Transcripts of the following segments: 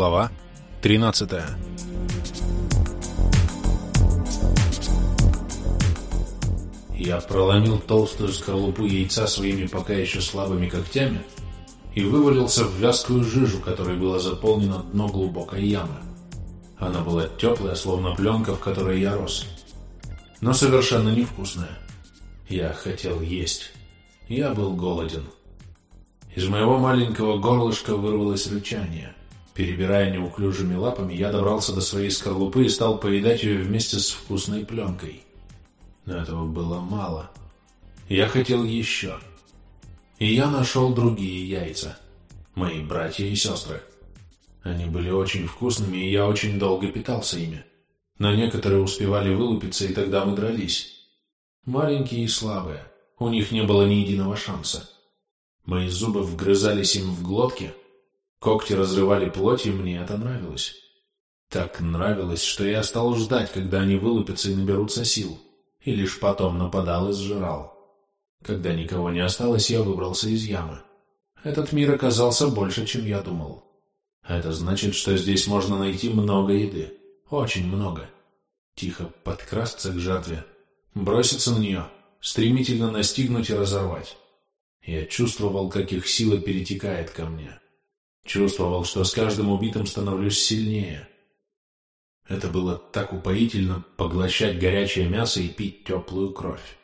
Глава 13 Я проломил толстую скорлупу яйца своими пока еще слабыми когтями и вывалился в вязкую жижу, которой было заполнено дно глубокой ямы. Она была теплая, словно пленка, в которой я рос, но совершенно невкусная. Я хотел есть. Я был голоден. Из моего маленького горлышка вырвалось рычание. Перебирая неуклюжими лапами, я добрался до своей скорлупы и стал поедать ее вместе с вкусной пленкой. Но этого было мало. Я хотел еще. И я нашел другие яйца. Мои братья и сестры. Они были очень вкусными, и я очень долго питался ими. Но некоторые успевали вылупиться, и тогда мы дрались. Маленькие и слабые. У них не было ни единого шанса. Мои зубы вгрызались им в глотки, когти разрывали плоть, и мне это нравилось. Так нравилось, что я стал ждать, когда они вылупятся и наберутся сил, и лишь потом нападал и сжирал. Когда никого не осталось, я выбрался из ямы. Этот мир оказался больше, чем я думал. Это значит, что здесь можно найти много еды. Очень много. Тихо подкрасться к жертве, броситься на нее, стремительно настигнуть и разорвать. Я чувствовал, как их сила перетекает ко мне. Чувствовал, что с каждым убитым становлюсь сильнее. Это было так упоительно поглощать горячее мясо и пить теплую кровь.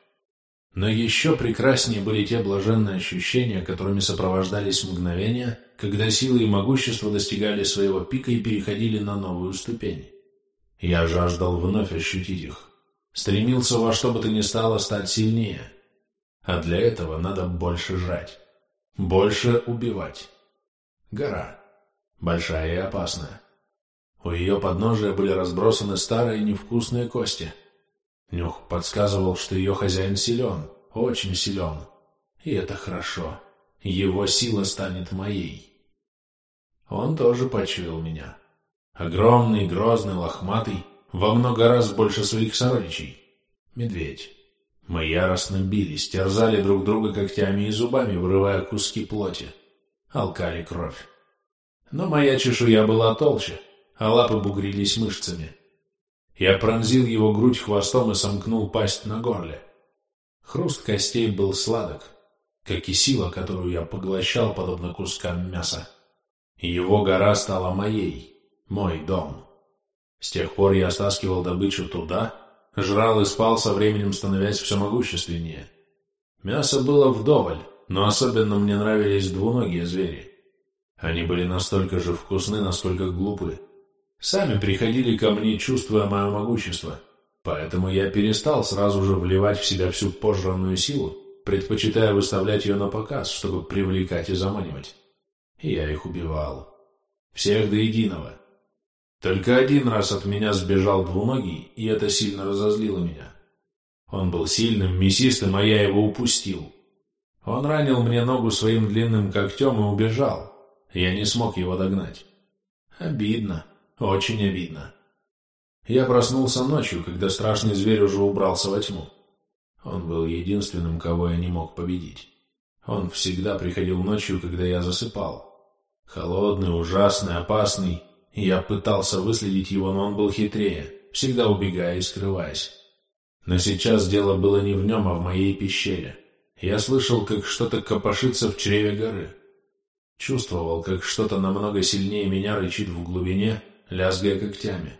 Но еще прекраснее были те блаженные ощущения, которыми сопровождались мгновения, когда силы и могущество достигали своего пика и переходили на новую ступень. Я жаждал вновь ощутить их. Стремился во что бы то ни стало стать сильнее. А для этого надо больше жать. Больше убивать. Гора. Большая и опасная. У ее подножия были разбросаны старые невкусные кости. Нюх подсказывал, что ее хозяин силен, очень силен. И это хорошо. Его сила станет моей. Он тоже почуял меня. Огромный, грозный, лохматый, во много раз больше своих сородичей. Медведь. Мы яростно бились, терзали друг друга когтями и зубами, вырывая куски плоти. Алкали кровь. Но моя чешуя была толще, а лапы бугрились мышцами. Я пронзил его грудь хвостом и сомкнул пасть на горле. Хруст костей был сладок, как и сила, которую я поглощал, подобно кускам мяса. Его гора стала моей мой дом. С тех пор я стаскивал добычу туда, жрал и спал со временем, становясь все могущественнее. Мясо было вдоволь, но особенно мне нравились двуногие звери. Они были настолько же вкусны, насколько глупы. Сами приходили ко мне, чувствуя мое могущество. Поэтому я перестал сразу же вливать в себя всю пожранную силу, предпочитая выставлять ее на показ, чтобы привлекать и заманивать. И я их убивал. Всех до единого. Только один раз от меня сбежал двуногий, и это сильно разозлило меня. Он был сильным, мясистым, а я его упустил. Он ранил мне ногу своим длинным когтем и убежал. Я не смог его догнать. Обидно, очень обидно. Я проснулся ночью, когда страшный зверь уже убрался во тьму. Он был единственным, кого я не мог победить. Он всегда приходил ночью, когда я засыпал. Холодный, ужасный, опасный, я пытался выследить его, но он был хитрее, всегда убегая и скрываясь. Но сейчас дело было не в нем, а в моей пещере. Я слышал, как что-то копошится в чреве горы. Чувствовал, как что-то намного сильнее меня рычит в глубине, лязгая когтями.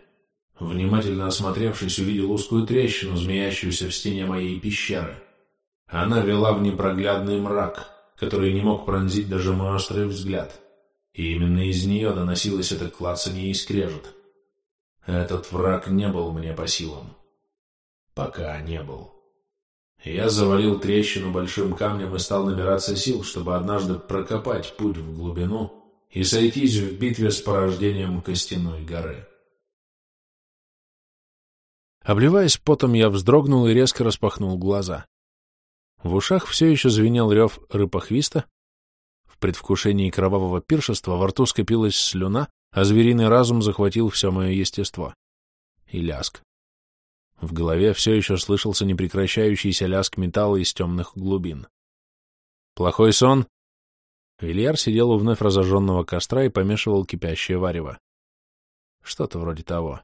Внимательно осмотревшись, увидел узкую трещину, змеящуюся в стене моей пещеры. Она вела в непроглядный мрак, который не мог пронзить даже мой острый взгляд. И именно из нее доносилось это клацанье и скрежет. Этот враг не был мне по силам. Пока не был. Я завалил трещину большим камнем и стал набираться сил, чтобы однажды прокопать путь в глубину и сойтись в битве с порождением Костяной горы. Обливаясь потом, я вздрогнул и резко распахнул глаза. В ушах все еще звенел рев рыпохвиста, в предвкушении кровавого пиршества во рту скопилась слюна, а звериный разум захватил все мое естество. И ляск. В голове все еще слышался непрекращающийся ляск металла из темных глубин. «Плохой сон?» Вильяр сидел у вновь разожженного костра и помешивал кипящее варево. Что-то вроде того.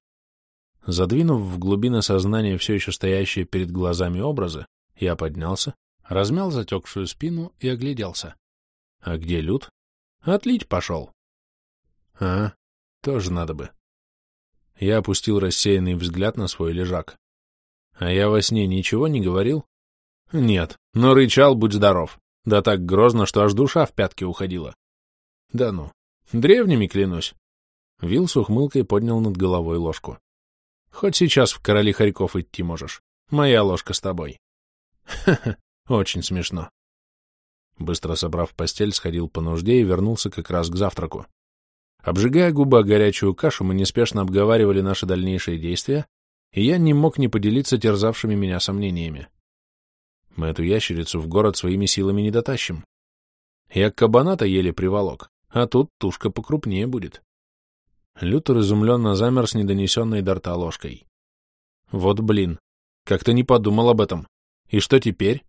Задвинув в глубины сознания все еще стоящие перед глазами образы, я поднялся, размял затекшую спину и огляделся. А где Люд? Отлить пошел. А, тоже надо бы. Я опустил рассеянный взгляд на свой лежак. А я во сне ничего не говорил? Нет, но рычал, будь здоров. Да так грозно, что аж душа в пятки уходила. Да ну, древними клянусь. Вил с ухмылкой поднял над головой ложку. Хоть сейчас в короли хорьков идти можешь. Моя ложка с тобой. Ха-ха, очень смешно. Быстро собрав постель, сходил по нужде и вернулся как раз к завтраку. Обжигая губы о горячую кашу, мы неспешно обговаривали наши дальнейшие действия, и я не мог не поделиться терзавшими меня сомнениями. Мы эту ящерицу в город своими силами не дотащим. Я кабаната еле приволок, а тут тушка покрупнее будет. Лютер изумленно замер с недонесенной до рта ложкой. Вот блин, как-то не подумал об этом. И что теперь?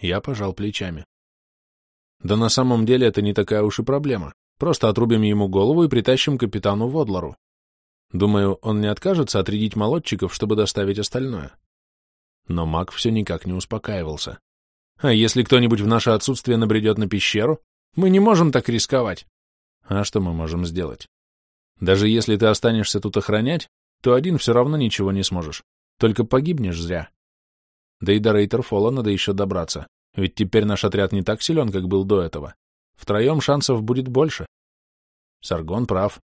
Я пожал плечами. Да на самом деле это не такая уж и проблема. Просто отрубим ему голову и притащим капитану Водлару. Думаю, он не откажется отрядить молодчиков, чтобы доставить остальное. Но маг все никак не успокаивался. А если кто-нибудь в наше отсутствие набредет на пещеру? Мы не можем так рисковать. А что мы можем сделать? Даже если ты останешься тут охранять, то один все равно ничего не сможешь. Только погибнешь зря. Да и до Рейтерфола надо еще добраться. Ведь теперь наш отряд не так силен, как был до этого. Втроем шансов будет больше. Саргон прав.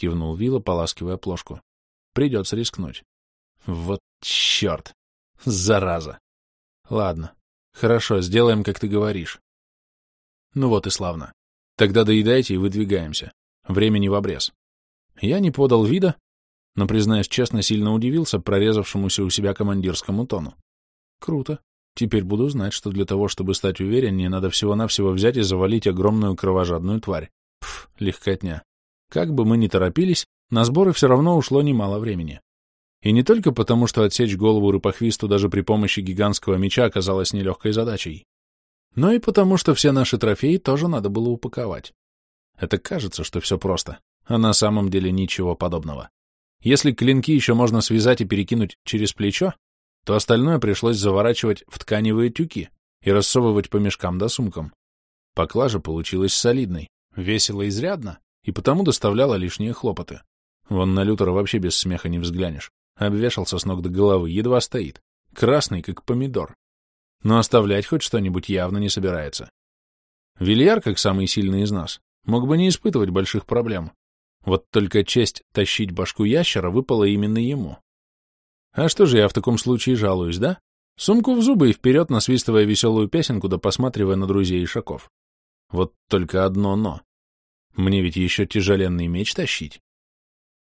Кивнул Вилла, поласкивая плошку. Придется рискнуть. Вот черт! Зараза! Ладно, хорошо, сделаем, как ты говоришь. Ну вот и славно. Тогда доедайте и выдвигаемся. Времени в обрез. Я не подал вида, но, признаюсь честно, сильно удивился прорезавшемуся у себя командирскому тону. Круто. Теперь буду знать, что для того, чтобы стать увереннее, надо всего-навсего взять и завалить огромную кровожадную тварь. Пф, легкотня. Как бы мы ни торопились, на сборы все равно ушло немало времени. И не только потому, что отсечь голову рыпохвисту даже при помощи гигантского меча оказалось нелегкой задачей, но и потому, что все наши трофеи тоже надо было упаковать. Это кажется, что все просто, а на самом деле ничего подобного. Если клинки еще можно связать и перекинуть через плечо, то остальное пришлось заворачивать в тканевые тюки и рассовывать по мешкам да сумкам. Поклажа получилась солидной, весила изрядно и потому доставляла лишние хлопоты. Вон на Лютера вообще без смеха не взглянешь. Обвешался с ног до головы, едва стоит. Красный, как помидор. Но оставлять хоть что-нибудь явно не собирается. Вильяр, как самый сильный из нас, мог бы не испытывать больших проблем. Вот только честь тащить башку ящера выпала именно ему. А что же я в таком случае жалуюсь, да? Сумку в зубы и вперед, насвистывая веселую песенку, да посматривая на друзей и шаков. Вот только одно «но». Мне ведь еще тяжеленный меч тащить.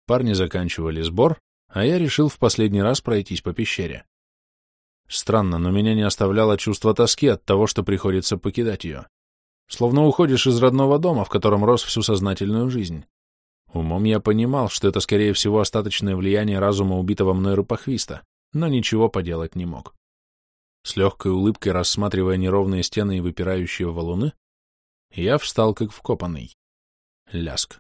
Парни заканчивали сбор, а я решил в последний раз пройтись по пещере. Странно, но меня не оставляло чувство тоски от того, что приходится покидать ее. Словно уходишь из родного дома, в котором рос всю сознательную жизнь. Умом я понимал, что это, скорее всего, остаточное влияние разума убитого мной рыпохвиста, но ничего поделать не мог. С легкой улыбкой рассматривая неровные стены и выпирающие валуны, я встал как вкопанный. Ляск.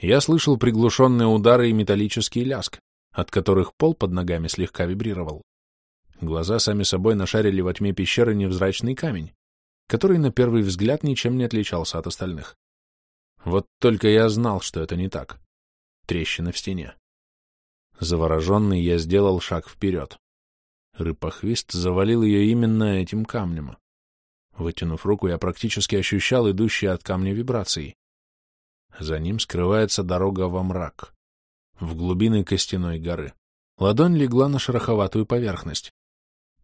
Я слышал приглушенные удары и металлический ляск, от которых пол под ногами слегка вибрировал. Глаза сами собой нашарили во тьме пещеры невзрачный камень, который на первый взгляд ничем не отличался от остальных. Вот только я знал, что это не так. Трещина в стене. Завороженный я сделал шаг вперед. Рыпохвист завалил ее именно этим камнем. Вытянув руку, я практически ощущал идущие от камня вибрации. За ним скрывается дорога во мрак, в глубины костяной горы. Ладонь легла на шероховатую поверхность.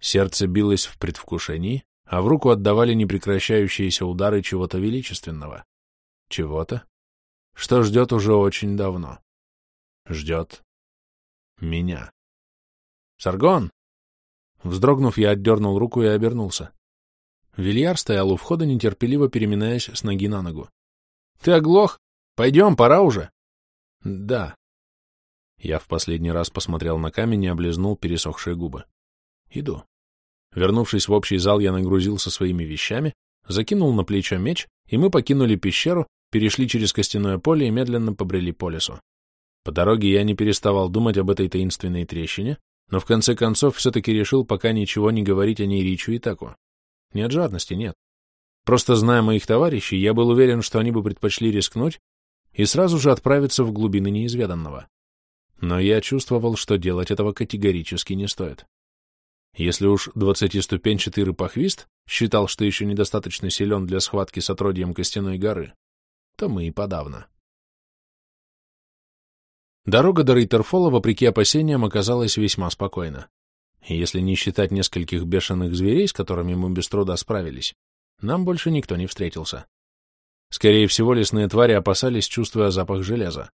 Сердце билось в предвкушении, а в руку отдавали непрекращающиеся удары чего-то величественного. Чего-то, что ждет уже очень давно. Ждет меня. «Саргон!» Вздрогнув, я отдернул руку и обернулся. Вильяр стоял у входа, нетерпеливо переминаясь с ноги на ногу. — Ты оглох? Пойдем, пора уже. — Да. Я в последний раз посмотрел на камень и облизнул пересохшие губы. — Иду. Вернувшись в общий зал, я нагрузился своими вещами, закинул на плечо меч, и мы покинули пещеру, перешли через костяное поле и медленно побрели по лесу. По дороге я не переставал думать об этой таинственной трещине, но в конце концов все-таки решил пока ничего не говорить о ней Ричу и Таку. Не от жадности, нет. Просто зная моих товарищей, я был уверен, что они бы предпочли рискнуть и сразу же отправиться в глубины неизведанного. Но я чувствовал, что делать этого категорически не стоит. Если уж двадцатиступенчатый рыпохвист считал, что еще недостаточно силен для схватки с отродьем Костяной горы, то мы и подавно. Дорога до Рейтерфола, вопреки опасениям, оказалась весьма спокойна. если не считать нескольких бешеных зверей, с которыми мы без труда справились, нам больше никто не встретился. Скорее всего, лесные твари опасались, чувствуя запах железа.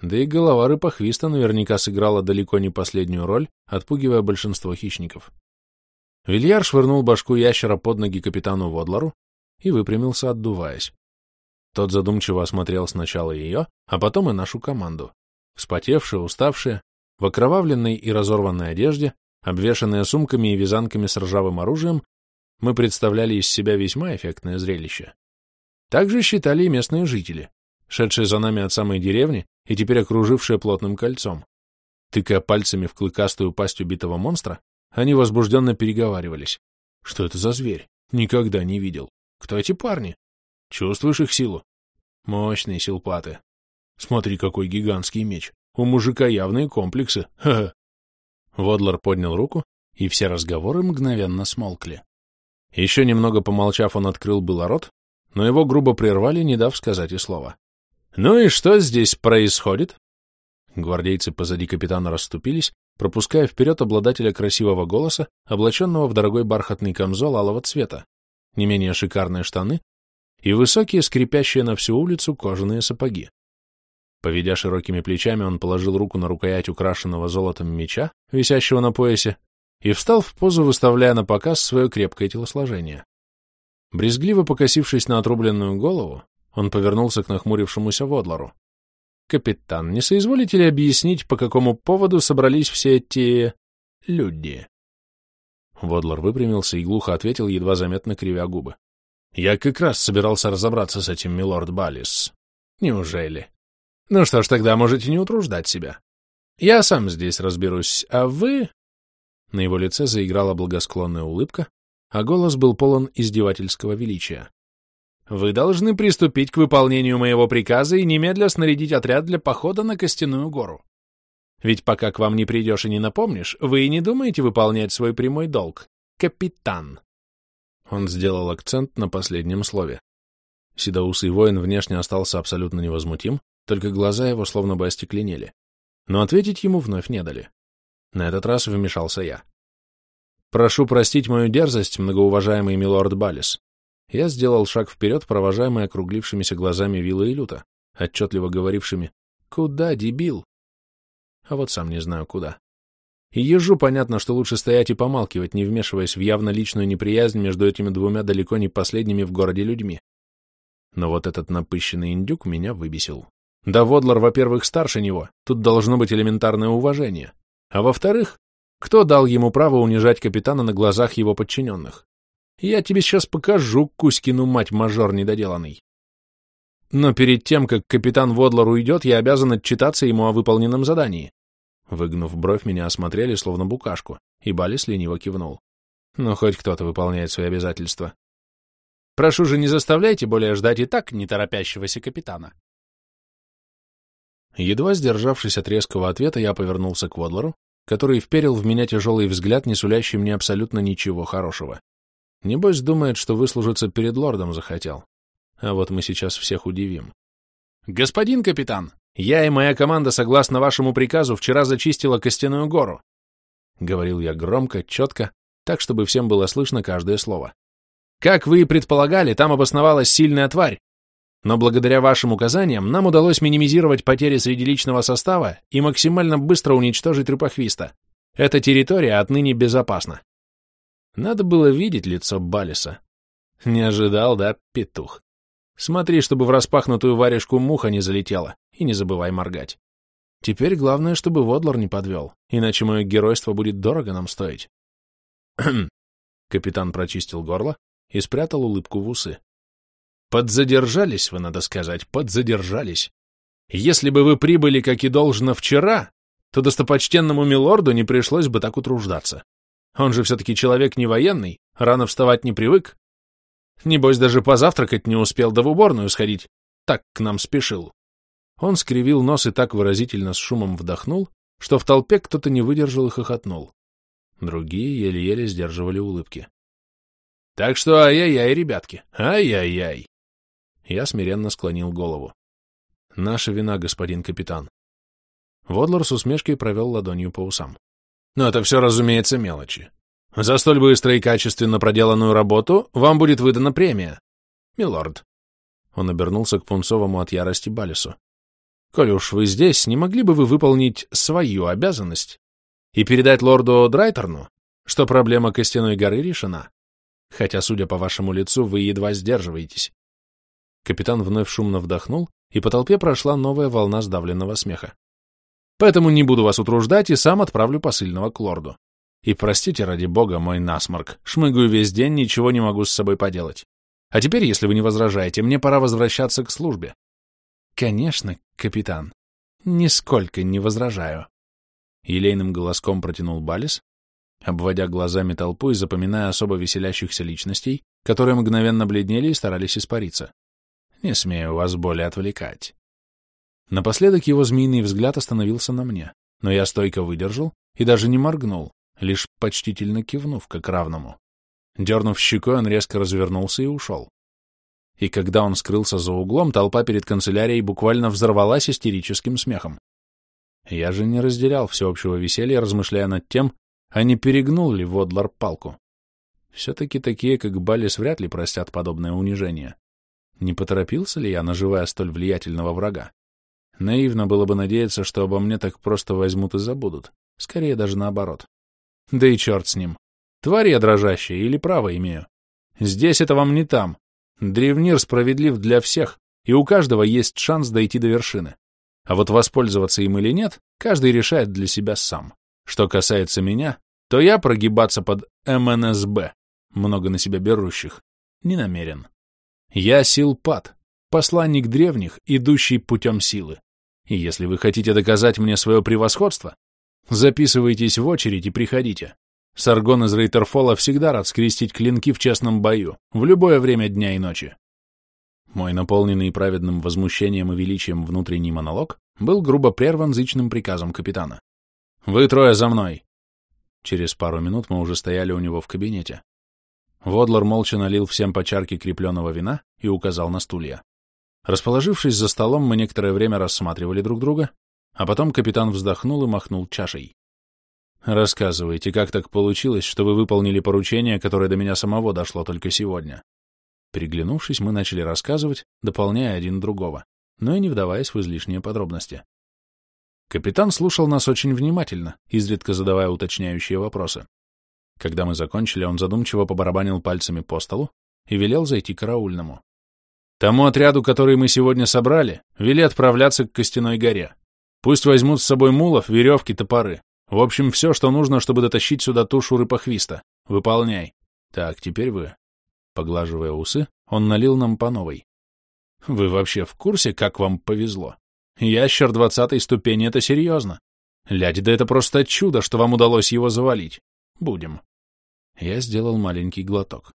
Да и голова рыпохвиста наверняка сыграла далеко не последнюю роль, отпугивая большинство хищников. Вильяр швырнул башку ящера под ноги капитану Водлару и выпрямился, отдуваясь. Тот задумчиво осмотрел сначала ее, а потом и нашу команду. Вспотевшие, уставшие, в окровавленной и разорванной одежде, обвешанные сумками и вязанками с ржавым оружием, мы представляли из себя весьма эффектное зрелище. Так же считали и местные жители, шедшие за нами от самой деревни и теперь окружившие плотным кольцом. Тыкая пальцами в клыкастую пасть убитого монстра, они возбужденно переговаривались. Что это за зверь? Никогда не видел. Кто эти парни? Чувствуешь их силу? Мощные силпаты. Смотри, какой гигантский меч. У мужика явные комплексы. Ха-ха. Водлер поднял руку, и все разговоры мгновенно смолкли. Еще немного помолчав, он открыл было рот, но его грубо прервали, не дав сказать и слова. «Ну и что здесь происходит?» Гвардейцы позади капитана расступились, пропуская вперед обладателя красивого голоса, облаченного в дорогой бархатный камзол алого цвета, не менее шикарные штаны и высокие, скрипящие на всю улицу кожаные сапоги. Поведя широкими плечами, он положил руку на рукоять украшенного золотом меча, висящего на поясе, и встал в позу, выставляя на показ свое крепкое телосложение. Брезгливо покосившись на отрубленную голову, он повернулся к нахмурившемуся Водлару. «Капитан, не соизволите ли объяснить, по какому поводу собрались все эти... люди?» Водлар выпрямился и глухо ответил, едва заметно кривя губы. «Я как раз собирался разобраться с этим, милорд Баллис. Неужели? Ну что ж, тогда можете не утруждать себя. Я сам здесь разберусь, а вы...» На его лице заиграла благосклонная улыбка, а голос был полон издевательского величия. Вы должны приступить к выполнению моего приказа и немедля снарядить отряд для похода на Костяную гору. Ведь пока к вам не придешь и не напомнишь, вы и не думаете выполнять свой прямой долг. Капитан. Он сделал акцент на последнем слове. Седоусый воин внешне остался абсолютно невозмутим, только глаза его словно бы остекленели. Но ответить ему вновь не дали. На этот раз вмешался я. «Прошу простить мою дерзость, многоуважаемый милорд Балис. Я сделал шаг вперед, провожаемый округлившимися глазами Вилла и Люта, отчетливо говорившими «Куда, дебил?» А вот сам не знаю куда. И ежу понятно, что лучше стоять и помалкивать, не вмешиваясь в явно личную неприязнь между этими двумя далеко не последними в городе людьми. Но вот этот напыщенный индюк меня выбесил. Да Водлар, во-первых, старше него, тут должно быть элементарное уважение. А во-вторых, кто дал ему право унижать капитана на глазах его подчиненных? Я тебе сейчас покажу Кузькину мать-мажор недоделанный. Но перед тем, как капитан Водлар уйдет, я обязан отчитаться ему о выполненном задании. Выгнув бровь, меня осмотрели, словно букашку, и Балис лениво кивнул. Ну, хоть кто-то выполняет свои обязательства. Прошу же, не заставляйте более ждать и так неторопящегося капитана. Едва сдержавшись от резкого ответа, я повернулся к Водлару, который вперил в меня тяжелый взгляд, не сулящий мне абсолютно ничего хорошего. Небось, думает, что выслужиться перед лордом захотел. А вот мы сейчас всех удивим. «Господин капитан, я и моя команда, согласно вашему приказу, вчера зачистила Костяную гору», — говорил я громко, четко, так, чтобы всем было слышно каждое слово. «Как вы и предполагали, там обосновалась сильная тварь, но благодаря вашим указаниям нам удалось минимизировать потери среди личного состава и максимально быстро уничтожить рыпохвиста. Эта территория отныне безопасна. Надо было видеть лицо Балиса. Не ожидал, да, петух? Смотри, чтобы в распахнутую варежку муха не залетела, и не забывай моргать. Теперь главное, чтобы Водлор не подвел, иначе мое геройство будет дорого нам стоить. Капитан прочистил горло и спрятал улыбку в усы. Подзадержались вы, надо сказать, подзадержались. Если бы вы прибыли, как и должно, вчера, то достопочтенному милорду не пришлось бы так утруждаться. Он же все-таки человек не военный, рано вставать не привык. Небось, даже позавтракать не успел, да в уборную сходить. Так к нам спешил. Он скривил нос и так выразительно с шумом вдохнул, что в толпе кто-то не выдержал и хохотнул. Другие еле-еле сдерживали улыбки. Так что ай-яй-яй, ребятки, ай-яй-яй. Я смиренно склонил голову. Наша вина, господин капитан. Водлор с усмешкой провел ладонью по усам. Но это все, разумеется, мелочи. За столь быстро и качественно проделанную работу вам будет выдана премия. Милорд. Он обернулся к пунцовому от ярости Балису. Коль уж вы здесь, не могли бы вы выполнить свою обязанность и передать лорду Драйтерну, что проблема Костяной горы решена? Хотя, судя по вашему лицу, вы едва сдерживаетесь. Капитан вновь шумно вдохнул, и по толпе прошла новая волна сдавленного смеха. Поэтому не буду вас утруждать и сам отправлю посыльного к лорду. И простите, ради бога, мой насморк, шмыгаю весь день, ничего не могу с собой поделать. А теперь, если вы не возражаете, мне пора возвращаться к службе. Конечно, капитан. Нисколько не возражаю. Елейным голоском протянул Балис, обводя глазами толпу и запоминая особо веселящихся личностей, которые мгновенно бледнели и старались испариться. Не смею вас более отвлекать. Напоследок его змеиный взгляд остановился на мне, но я стойко выдержал и даже не моргнул, лишь почтительно кивнув как равному. Дернув щекой, он резко развернулся и ушел. И когда он скрылся за углом, толпа перед канцелярией буквально взорвалась истерическим смехом. Я же не разделял всеобщего веселья, размышляя над тем, а не перегнул ли Водлар палку. Все-таки такие, как Балис, вряд ли простят подобное унижение. Не поторопился ли я, наживая столь влиятельного врага? Наивно было бы надеяться, что обо мне так просто возьмут и забудут. Скорее даже наоборот. Да и черт с ним. Тварь я дрожащая или право имею? Здесь это вам не там. Древнир справедлив для всех, и у каждого есть шанс дойти до вершины. А вот воспользоваться им или нет, каждый решает для себя сам. Что касается меня, то я прогибаться под МНСБ, много на себя берущих, не намерен. Я силпат, посланник древних, идущий путем силы. И если вы хотите доказать мне свое превосходство, записывайтесь в очередь и приходите. Саргон из Рейтерфола всегда рад скрестить клинки в честном бою, в любое время дня и ночи. Мой наполненный праведным возмущением и величием внутренний монолог был грубо прерван зычным приказом капитана. «Вы трое за мной!» Через пару минут мы уже стояли у него в кабинете. Водлор молча налил всем по чарке крепленного вина и указал на стулья. Расположившись за столом, мы некоторое время рассматривали друг друга, а потом капитан вздохнул и махнул чашей. «Рассказывайте, как так получилось, что вы выполнили поручение, которое до меня самого дошло только сегодня?» Переглянувшись, мы начали рассказывать, дополняя один другого, но и не вдаваясь в излишние подробности. Капитан слушал нас очень внимательно, изредка задавая уточняющие вопросы. Когда мы закончили, он задумчиво побарабанил пальцами по столу и велел зайти караульному. Тому отряду, который мы сегодня собрали, вели отправляться к Костяной горе. Пусть возьмут с собой мулов, веревки, топоры. В общем, все, что нужно, чтобы дотащить сюда тушу рыпохвиста. Выполняй. Так, теперь вы. Поглаживая усы, он налил нам по новой. Вы вообще в курсе, как вам повезло? Ящер двадцатой ступени — это серьезно. Лядь, да это просто чудо, что вам удалось его завалить. Будем. Я сделал маленький глоток.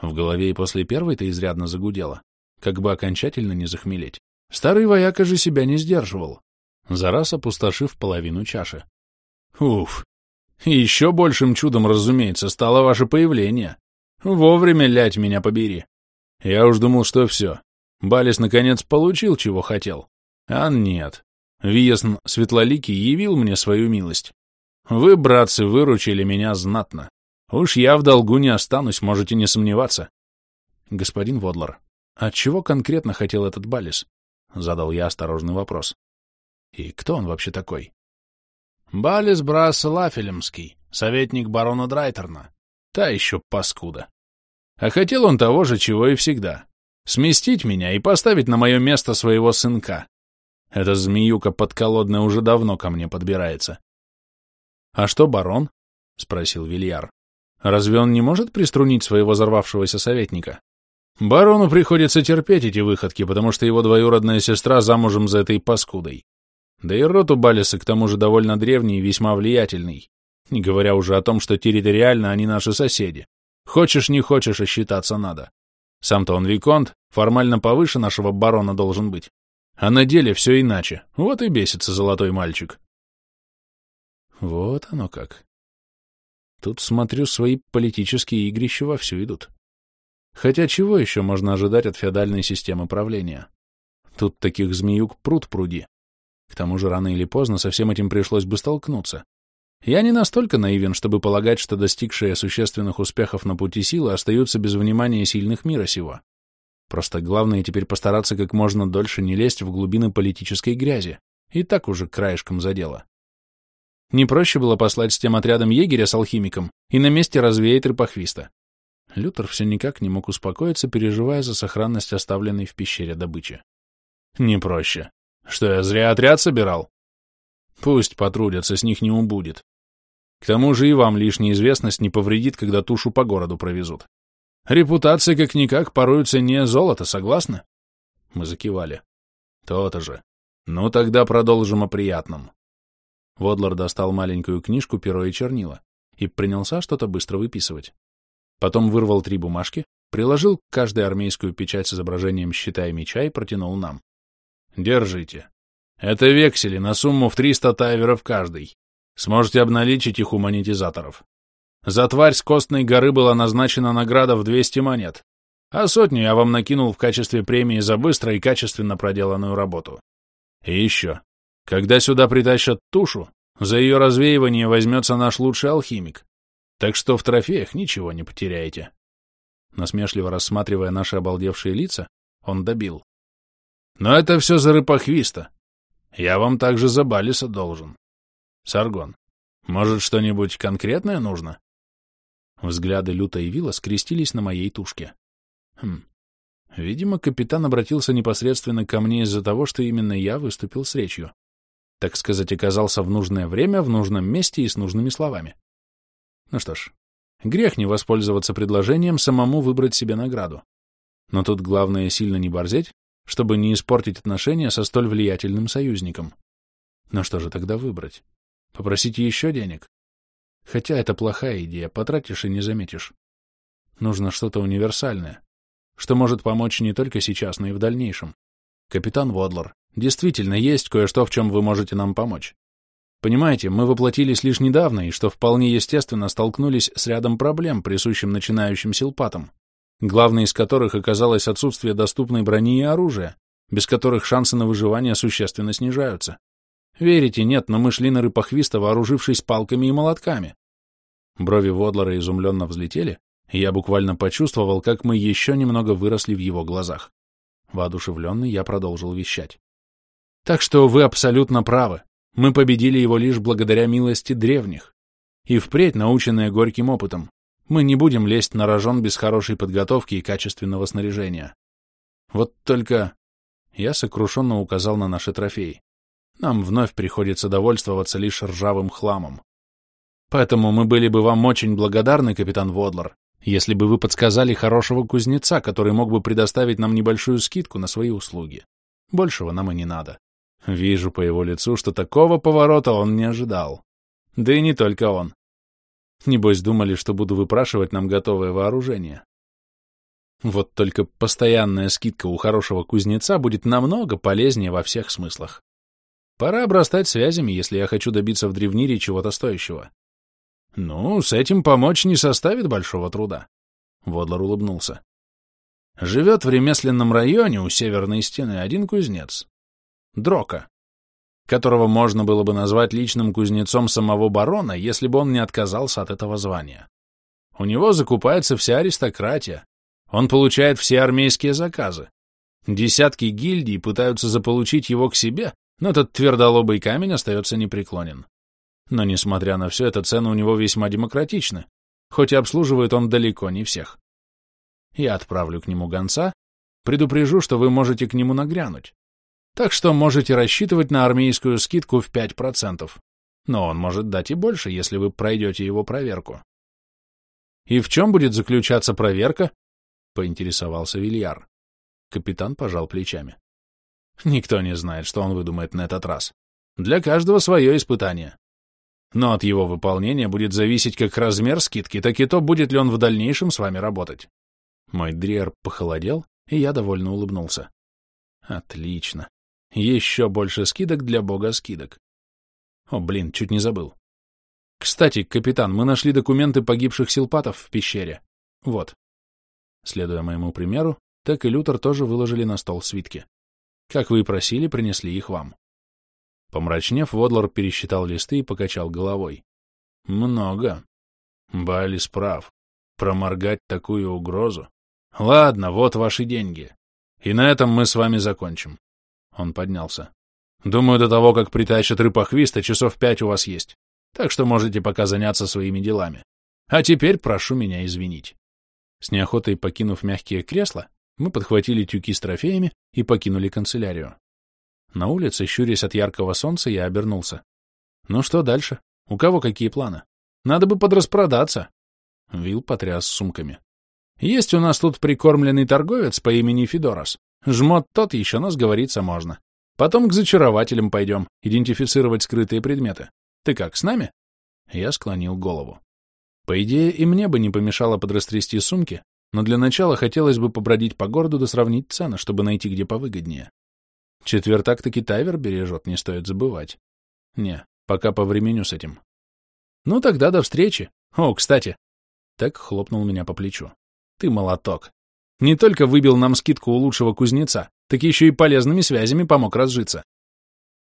В голове и после первой-то изрядно загудело, как бы окончательно не захмелеть. Старый вояка же себя не сдерживал, за раз опустошив половину чаши. Уф! Еще большим чудом, разумеется, стало ваше появление. Вовремя, лять меня побери. Я уж думал, что все. Балис наконец получил, чего хотел. А нет. Виесн Светлоликий явил мне свою милость. Вы, братцы, выручили меня знатно. Уж я в долгу не останусь, можете не сомневаться. Господин Водлер, от чего конкретно хотел этот Балис? Задал я осторожный вопрос. И кто он вообще такой? Балис Брас Лафелемский, советник барона Драйтерна. Та еще паскуда. А хотел он того же, чего и всегда. Сместить меня и поставить на мое место своего сынка. Эта змеюка подколодная уже давно ко мне подбирается. — А что барон? — спросил Вильяр. — Разве он не может приструнить своего взорвавшегося советника? Барону приходится терпеть эти выходки, потому что его двоюродная сестра замужем за этой паскудой. Да и род у Балиса к тому же довольно древний и весьма влиятельный, не говоря уже о том, что территориально они наши соседи. Хочешь, не хочешь, а считаться надо. Сам-то он виконт, формально повыше нашего барона должен быть. А на деле все иначе. Вот и бесится золотой мальчик. Вот оно как. Тут, смотрю, свои политические игрища вовсю идут. Хотя чего еще можно ожидать от феодальной системы правления? Тут таких змеюк пруд пруди. К тому же рано или поздно со всем этим пришлось бы столкнуться. Я не настолько наивен, чтобы полагать, что достигшие существенных успехов на пути силы остаются без внимания сильных мира сего. Просто главное теперь постараться как можно дольше не лезть в глубины политической грязи. И так уже краешком задело. Не проще было послать с тем отрядом егеря с алхимиком и на месте развеять рыпохвиста. Лютер все никак не мог успокоиться, переживая за сохранность оставленной в пещере добычи. Не проще. Что, я зря отряд собирал? Пусть потрудятся, с них не убудет. К тому же и вам лишняя известность не повредит, когда тушу по городу провезут. Репутация как-никак порою ценнее золота, согласны? Мы закивали. То-то же. Ну, тогда продолжим о приятном. Водлер достал маленькую книжку, перо и чернила и принялся что-то быстро выписывать. Потом вырвал три бумажки, приложил к каждой армейскую печать с изображением щита и меча и протянул нам. Держите. Это вексели на сумму в 300 тайверов каждый. Сможете обналичить их у монетизаторов. За тварь с Костной горы была назначена награда в 200 монет, а сотню я вам накинул в качестве премии за быстро и качественно проделанную работу. И еще. Когда сюда притащат тушу, за ее развеивание возьмется наш лучший алхимик. Так что в трофеях ничего не потеряете. Насмешливо рассматривая наши обалдевшие лица, он добил. Но это все за рыпохвиста. Я вам также за Балиса должен. Саргон, может, что-нибудь конкретное нужно? Взгляды Люта и Вилла скрестились на моей тушке. Хм. Видимо, капитан обратился непосредственно ко мне из-за того, что именно я выступил с речью. Так сказать, оказался в нужное время, в нужном месте и с нужными словами. Ну что ж, грех не воспользоваться предложением самому выбрать себе награду. Но тут главное сильно не борзеть, чтобы не испортить отношения со столь влиятельным союзником. Но что же тогда выбрать? Попросить еще денег? Хотя это плохая идея, потратишь и не заметишь. Нужно что-то универсальное, что может помочь не только сейчас, но и в дальнейшем. Капитан Водлер, действительно есть кое-что, в чем вы можете нам помочь. Понимаете, мы воплотились лишь недавно, и что вполне естественно столкнулись с рядом проблем, присущим начинающим силпатам главной из которых оказалось отсутствие доступной брони и оружия, без которых шансы на выживание существенно снижаются. Верите, нет, но мы шли на рыпохвиста, вооружившись палками и молотками. Брови Водлера изумленно взлетели, и я буквально почувствовал, как мы еще немного выросли в его глазах. Воодушевленный, я продолжил вещать. Так что вы абсолютно правы. Мы победили его лишь благодаря милости древних. И впредь, наученные горьким опытом, мы не будем лезть на рожон без хорошей подготовки и качественного снаряжения. Вот только... Я сокрушенно указал на наши трофеи. Нам вновь приходится довольствоваться лишь ржавым хламом. Поэтому мы были бы вам очень благодарны, капитан Водлер, если бы вы подсказали хорошего кузнеца, который мог бы предоставить нам небольшую скидку на свои услуги. Большего нам и не надо. Вижу по его лицу, что такого поворота он не ожидал. Да и не только он. Небось, думали, что буду выпрашивать нам готовое вооружение. Вот только постоянная скидка у хорошего кузнеца будет намного полезнее во всех смыслах. Пора обрастать связями, если я хочу добиться в древнире чего-то стоящего. Ну, с этим помочь не составит большого труда. Водлер улыбнулся. Живет в ремесленном районе у северной стены один кузнец. Дрока которого можно было бы назвать личным кузнецом самого барона, если бы он не отказался от этого звания. У него закупается вся аристократия, он получает все армейские заказы. Десятки гильдий пытаются заполучить его к себе, но этот твердолобый камень остается непреклонен. Но, несмотря на все это, цены у него весьма демократичны, хоть и обслуживает он далеко не всех. Я отправлю к нему гонца, предупрежу, что вы можете к нему нагрянуть. Так что можете рассчитывать на армейскую скидку в 5%. Но он может дать и больше, если вы пройдете его проверку. И в чем будет заключаться проверка? поинтересовался Вильяр. Капитан пожал плечами. Никто не знает, что он выдумает на этот раз. Для каждого свое испытание. Но от его выполнения будет зависеть как размер скидки, так и то, будет ли он в дальнейшем с вами работать. Мой дриер похолодел, и я довольно улыбнулся. Отлично. Еще больше скидок для бога скидок. О, блин, чуть не забыл. Кстати, капитан, мы нашли документы погибших силпатов в пещере. Вот. Следуя моему примеру, так и Лютер тоже выложили на стол свитки. Как вы и просили, принесли их вам. Помрачнев, Водлор пересчитал листы и покачал головой. Много. Балис прав. Проморгать такую угрозу. Ладно, вот ваши деньги. И на этом мы с вами закончим. Он поднялся. Думаю, до того, как притащат рыпохвиста, часов пять у вас есть. Так что можете пока заняться своими делами. А теперь прошу меня извинить. С неохотой покинув мягкие кресла, мы подхватили тюки с трофеями и покинули канцелярию. На улице, щурясь от яркого солнца, я обернулся. Ну что дальше? У кого какие планы? Надо бы подраспродаться. Вил потряс сумками. Есть у нас тут прикормленный торговец по имени Федорос. Жмот тот еще, но сговориться можно. Потом к зачарователям пойдем, идентифицировать скрытые предметы. Ты как, с нами? Я склонил голову. По идее, и мне бы не помешало подрастрясти сумки, но для начала хотелось бы побродить по городу да сравнить цены, чтобы найти где повыгоднее. Четвертак-таки тайвер бережет, не стоит забывать. Не, пока по времени с этим. Ну тогда до встречи. О, кстати. Так хлопнул меня по плечу. Ты молоток. Не только выбил нам скидку у лучшего кузнеца, так еще и полезными связями помог разжиться.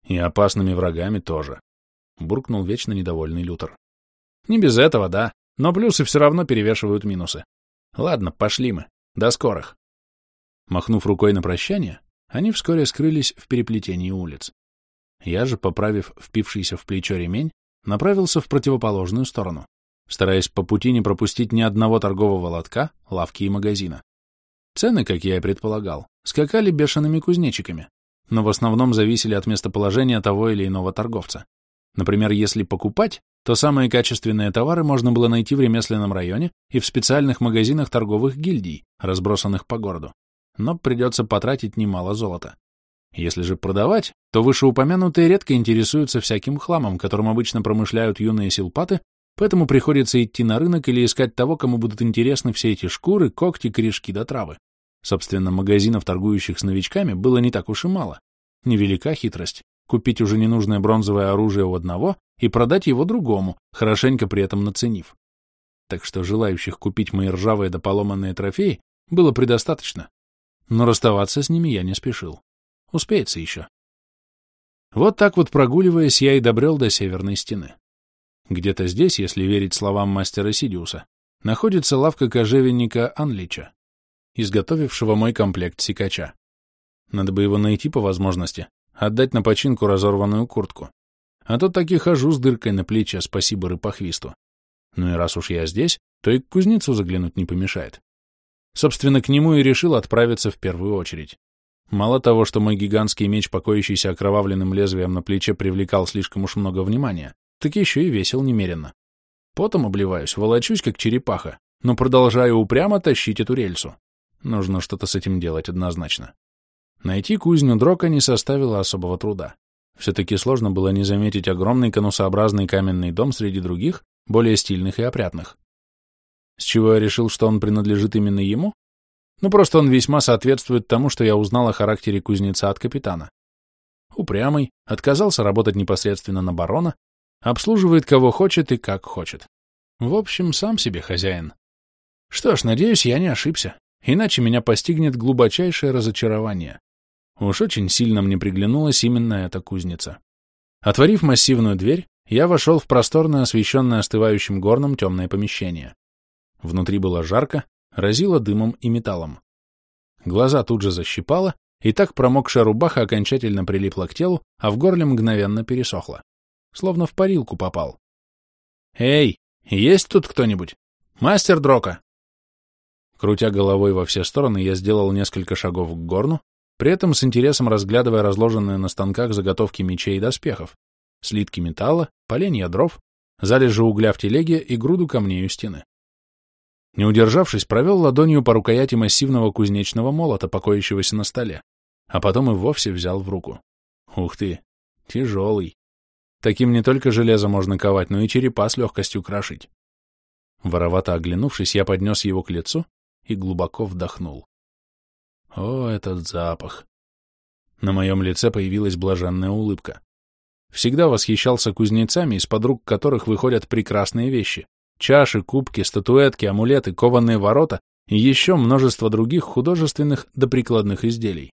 И опасными врагами тоже. Буркнул вечно недовольный Лютер. Не без этого, да, но плюсы все равно перевешивают минусы. Ладно, пошли мы. До скорых. Махнув рукой на прощание, они вскоре скрылись в переплетении улиц. Я же, поправив впившийся в плечо ремень, направился в противоположную сторону, стараясь по пути не пропустить ни одного торгового лотка, лавки и магазина. Цены, как я и предполагал, скакали бешеными кузнечиками, но в основном зависели от местоположения того или иного торговца. Например, если покупать, то самые качественные товары можно было найти в ремесленном районе и в специальных магазинах торговых гильдий, разбросанных по городу. Но придется потратить немало золота. Если же продавать, то вышеупомянутые редко интересуются всяким хламом, которым обычно промышляют юные силпаты, поэтому приходится идти на рынок или искать того, кому будут интересны все эти шкуры, когти, корешки да травы. Собственно, магазинов, торгующих с новичками, было не так уж и мало. Невелика хитрость купить уже ненужное бронзовое оружие у одного и продать его другому, хорошенько при этом наценив. Так что желающих купить мои ржавые да поломанные трофеи было предостаточно. Но расставаться с ними я не спешил. Успеется еще. Вот так вот прогуливаясь, я и добрел до северной стены. Где-то здесь, если верить словам мастера Сидиуса, находится лавка кожевенника Анлича, изготовившего мой комплект сикача. Надо бы его найти по возможности, отдать на починку разорванную куртку. А то так и хожу с дыркой на плече, спасибо рыпохвисту. Ну и раз уж я здесь, то и к кузнецу заглянуть не помешает. Собственно, к нему и решил отправиться в первую очередь. Мало того, что мой гигантский меч, покоящийся окровавленным лезвием на плече, привлекал слишком уж много внимания, так еще и весил немеренно. Потом обливаюсь, волочусь, как черепаха, но продолжаю упрямо тащить эту рельсу. Нужно что-то с этим делать однозначно. Найти кузню Дрока не составило особого труда. Все-таки сложно было не заметить огромный конусообразный каменный дом среди других, более стильных и опрятных. С чего я решил, что он принадлежит именно ему? Ну, просто он весьма соответствует тому, что я узнал о характере кузнеца от капитана. Упрямый, отказался работать непосредственно на барона, обслуживает кого хочет и как хочет. В общем, сам себе хозяин. Что ж, надеюсь, я не ошибся, иначе меня постигнет глубочайшее разочарование. Уж очень сильно мне приглянулась именно эта кузница. Отворив массивную дверь, я вошел в просторное, освещенное остывающим горном темное помещение. Внутри было жарко, разило дымом и металлом. Глаза тут же защипало, и так промокшая рубаха окончательно прилипла к телу, а в горле мгновенно пересохла. Словно в парилку попал. «Эй, есть тут кто-нибудь? Мастер Дрока!» Крутя головой во все стороны, я сделал несколько шагов к горну, при этом с интересом разглядывая разложенные на станках заготовки мечей и доспехов, слитки металла, поленья дров, залежи угля в телеге и груду камней у стены. Не удержавшись, провел ладонью по рукояти массивного кузнечного молота, покоящегося на столе, а потом и вовсе взял в руку. Ух ты, тяжелый. Таким не только железо можно ковать, но и черепа с легкостью крошить. Воровато оглянувшись, я поднес его к лицу и глубоко вдохнул. О, этот запах! На моем лице появилась блаженная улыбка. Всегда восхищался кузнецами, из-под рук которых выходят прекрасные вещи. Чаши, кубки, статуэтки, амулеты, кованые ворота и еще множество других художественных да прикладных изделий.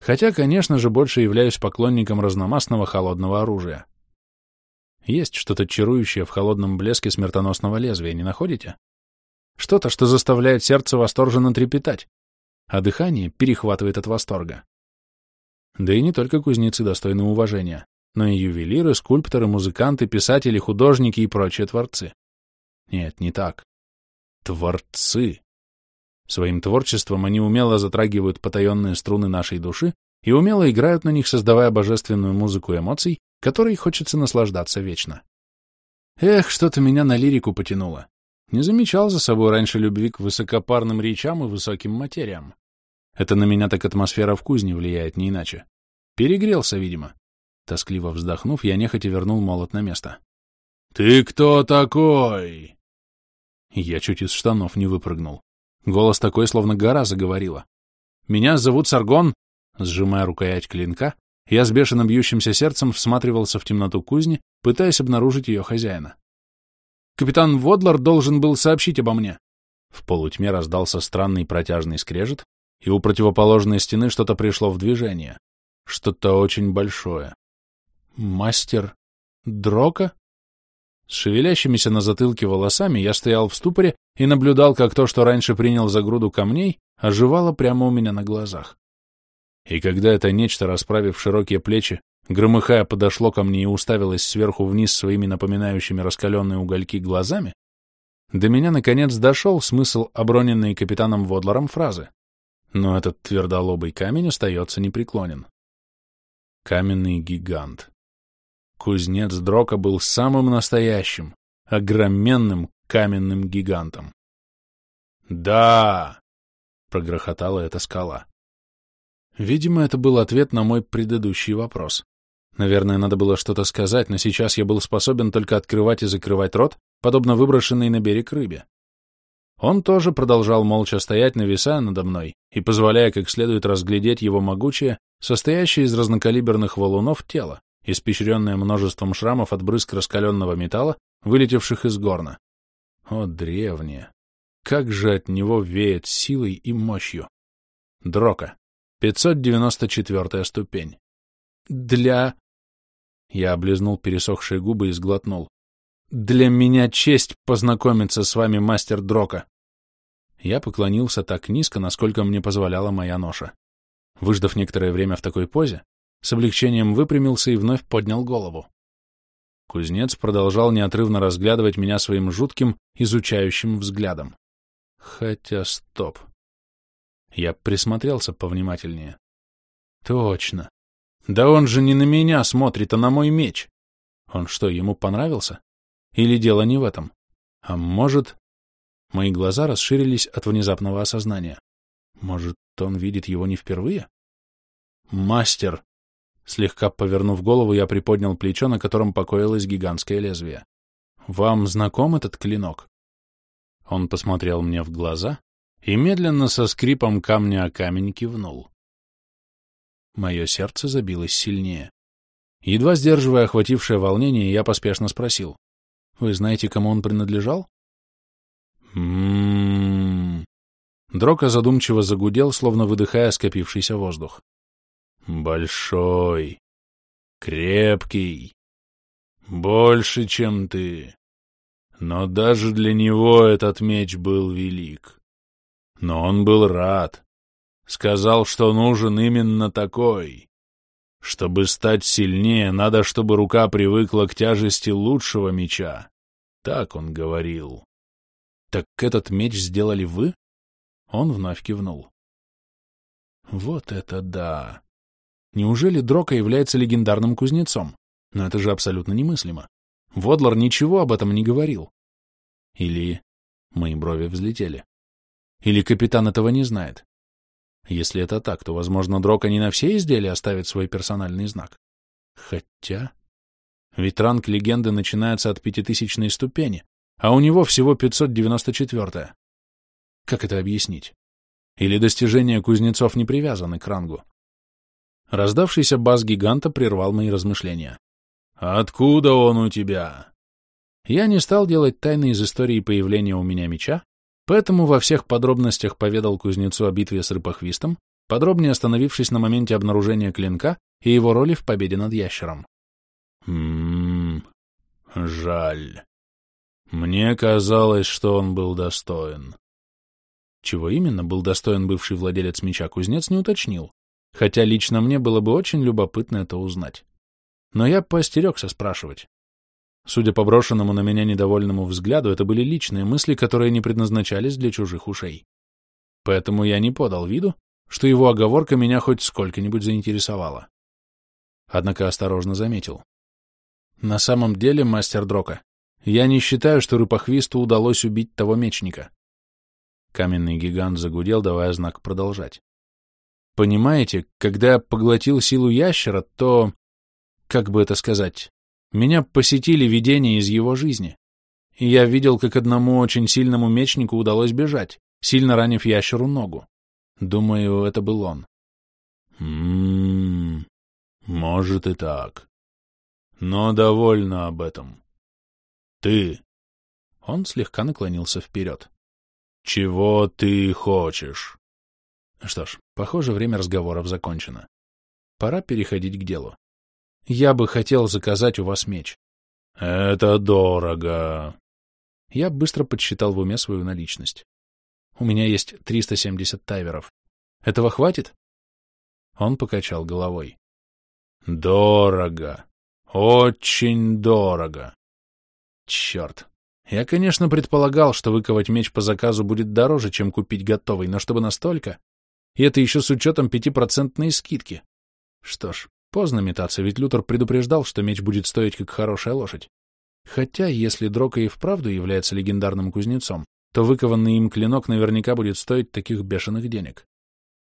Хотя, конечно же, больше являюсь поклонником разномастного холодного оружия. Есть что-то чарующее в холодном блеске смертоносного лезвия, не находите? Что-то, что заставляет сердце восторженно трепетать, а дыхание перехватывает от восторга. Да и не только кузнецы достойны уважения, но и ювелиры, скульпторы, музыканты, писатели, художники и прочие творцы. Нет, не так. Творцы. Своим творчеством они умело затрагивают потаенные струны нашей души и умело играют на них, создавая божественную музыку эмоций, которой хочется наслаждаться вечно. Эх, что-то меня на лирику потянуло. Не замечал за собой раньше любви к высокопарным речам и высоким материям. Это на меня так атмосфера в кузне влияет, не иначе. Перегрелся, видимо. Тоскливо вздохнув, я нехотя вернул молот на место. «Ты кто такой?» Я чуть из штанов не выпрыгнул. Голос такой, словно гора заговорила. «Меня зовут Саргон», — сжимая рукоять клинка, я с бешено бьющимся сердцем всматривался в темноту кузни, пытаясь обнаружить ее хозяина. «Капитан Водлар должен был сообщить обо мне». В полутьме раздался странный протяжный скрежет, и у противоположной стены что-то пришло в движение. Что-то очень большое. «Мастер Дрока?» С шевелящимися на затылке волосами я стоял в ступоре и наблюдал, как то, что раньше принял за груду камней, оживало прямо у меня на глазах. И когда это нечто, расправив широкие плечи, громыхая подошло ко мне и уставилось сверху вниз своими напоминающими раскаленные угольки глазами, до меня наконец дошел смысл оброненной капитаном Водлером фразы. Но этот твердолобый камень остается непреклонен. Каменный гигант. Кузнец Дрока был самым настоящим, огроменным каменным гигантом. «Да!» — прогрохотала эта скала. Видимо, это был ответ на мой предыдущий вопрос. Наверное, надо было что-то сказать, но сейчас я был способен только открывать и закрывать рот, подобно выброшенной на берег рыбе. Он тоже продолжал молча стоять, нависая надо мной и позволяя как следует разглядеть его могучее, состоящее из разнокалиберных валунов тело, испещренное множеством шрамов от брызг раскаленного металла, вылетевших из горна. О, древнее! Как же от него веет силой и мощью! Дрока. 594 ступень. Для... Я облизнул пересохшие губы и сглотнул. Для меня честь познакомиться с вами, мастер Дрока. Я поклонился так низко, насколько мне позволяла моя ноша. Выждав некоторое время в такой позе, с облегчением выпрямился и вновь поднял голову. Кузнец продолжал неотрывно разглядывать меня своим жутким, изучающим взглядом. Хотя стоп. Я присмотрелся повнимательнее. Точно. Да он же не на меня смотрит, а на мой меч. Он что, ему понравился? Или дело не в этом? А может... Мои глаза расширились от внезапного осознания. Может, он видит его не впервые? Мастер! Слегка повернув голову, я приподнял плечо, на котором покоилось гигантское лезвие. Вам знаком этот клинок? Он посмотрел мне в глаза, и медленно со скрипом камня о камень кивнул. Мое сердце забилось сильнее. Едва сдерживая охватившее волнение, я поспешно спросил. «Вы знаете, кому он принадлежал?» «М-м-м...» Дрока задумчиво загудел, словно выдыхая скопившийся воздух. «Большой, крепкий, больше, чем ты. Но даже для него этот меч был велик. Но он был рад. Сказал, что нужен именно такой. Чтобы стать сильнее, надо, чтобы рука привыкла к тяжести лучшего меча. Так он говорил. Так этот меч сделали вы? Он вновь кивнул. Вот это да! Неужели Дрока является легендарным кузнецом? Но это же абсолютно немыслимо. Водлар ничего об этом не говорил. Или Мои брови взлетели. Или капитан этого не знает? Если это так, то, возможно, Дрока не на все изделия оставит свой персональный знак. Хотя... Ведь ранг легенды начинается от пятитысячной ступени, а у него всего 594-я. Как это объяснить? Или достижения кузнецов не привязаны к рангу? Раздавшийся бас гиганта прервал мои размышления. «Откуда он у тебя?» Я не стал делать тайны из истории появления у меня меча, поэтому во всех подробностях поведал кузнецу о битве с рыпохвистом, подробнее остановившись на моменте обнаружения клинка и его роли в победе над ящером. «Ммм, жаль. Мне казалось, что он был достоин». Чего именно был достоин бывший владелец меча, кузнец не уточнил, хотя лично мне было бы очень любопытно это узнать. Но я поостерегся спрашивать. Судя по брошенному на меня недовольному взгляду, это были личные мысли, которые не предназначались для чужих ушей. Поэтому я не подал виду, что его оговорка меня хоть сколько-нибудь заинтересовала. Однако осторожно заметил. На самом деле, мастер Дрока, я не считаю, что рыпохвисту удалось убить того мечника. Каменный гигант загудел, давая знак продолжать. Понимаете, когда я поглотил силу ящера, то... Как бы это сказать? Меня посетили видения из его жизни. И я видел, как одному очень сильному мечнику удалось бежать, сильно ранив ящеру ногу. Думаю, это был он. Ммм, может и так. Но довольно об этом. Ты. Он слегка наклонился вперед. Чего ты хочешь? Что ж, похоже, время разговоров закончено. Пора переходить к делу. Я бы хотел заказать у вас меч. Это дорого. Я быстро подсчитал в уме свою наличность. У меня есть 370 тайверов. Этого хватит? Он покачал головой. Дорого. Очень дорого. Черт. Я, конечно, предполагал, что выковать меч по заказу будет дороже, чем купить готовый, но чтобы настолько... И это еще с учетом пятипроцентной скидки. Что ж, поздно метаться, ведь Лютер предупреждал, что меч будет стоить как хорошая лошадь. Хотя, если Дрока и вправду является легендарным кузнецом, то выкованный им клинок наверняка будет стоить таких бешеных денег.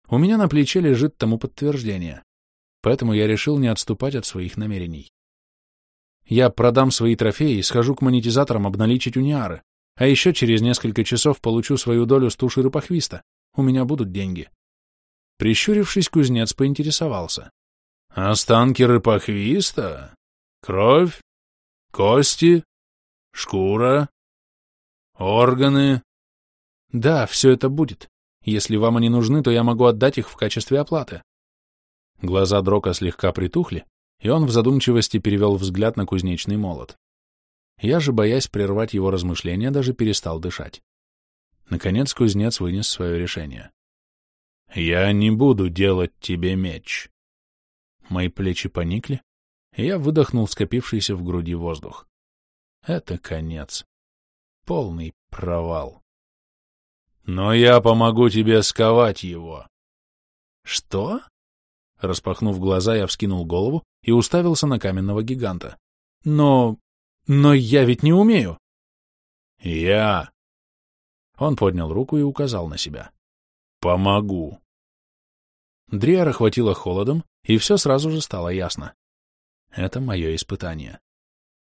У меня на плече лежит тому подтверждение. Поэтому я решил не отступать от своих намерений. Я продам свои трофеи и схожу к монетизаторам обналичить униары, а еще через несколько часов получу свою долю с туши рыпохвиста. У меня будут деньги. Прищурившись, кузнец поинтересовался. «Останки рыпохвиста? Кровь? Кости? Шкура? Органы?» «Да, все это будет. Если вам они нужны, то я могу отдать их в качестве оплаты». Глаза Дрока слегка притухли, и он в задумчивости перевел взгляд на кузнечный молот. Я же, боясь прервать его размышления, даже перестал дышать. Наконец кузнец вынес свое решение. Я не буду делать тебе меч. Мои плечи поникли, и я выдохнул скопившийся в груди воздух. Это конец. Полный провал. Но я помогу тебе сковать его. Что? Распахнув глаза, я вскинул голову и уставился на каменного гиганта. Но... но я ведь не умею. Я... Он поднял руку и указал на себя. Помогу. Дриара хватило холодом, и все сразу же стало ясно. Это мое испытание.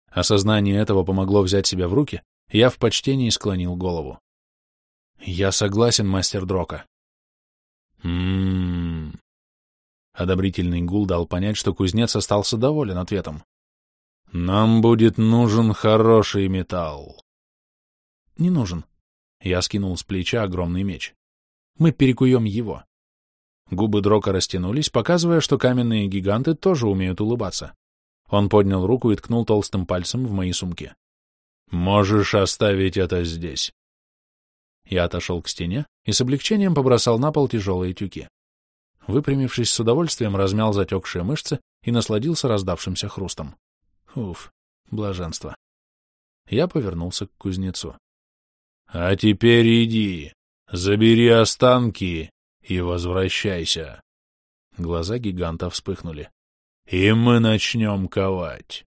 Осознание этого помогло взять себя в руки, я в почтении склонил голову. Я согласен, мастер Дрока. Ммм. Одобрительный гул дал понять, что кузнец остался доволен ответом. Нам будет нужен хороший металл. Не нужен. Я скинул с плеча огромный меч. Мы перекуем его. Губы Дрока растянулись, показывая, что каменные гиганты тоже умеют улыбаться. Он поднял руку и ткнул толстым пальцем в мои сумки. «Можешь оставить это здесь». Я отошел к стене и с облегчением побросал на пол тяжелые тюки. Выпрямившись с удовольствием, размял затекшие мышцы и насладился раздавшимся хрустом. Уф, блаженство. Я повернулся к кузнецу. — А теперь иди. Забери останки и возвращайся. Глаза гиганта вспыхнули. И мы начнем ковать.